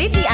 memilih di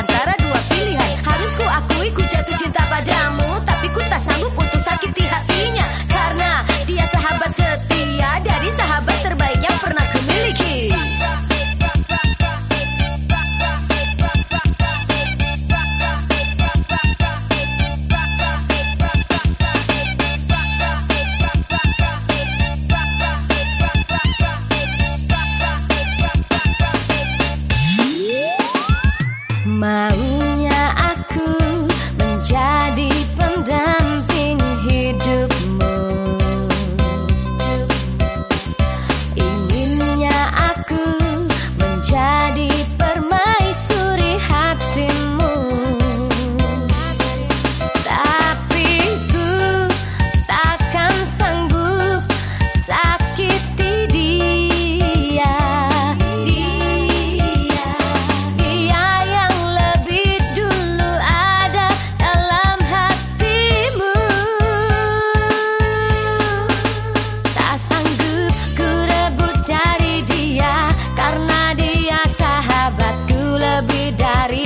hari.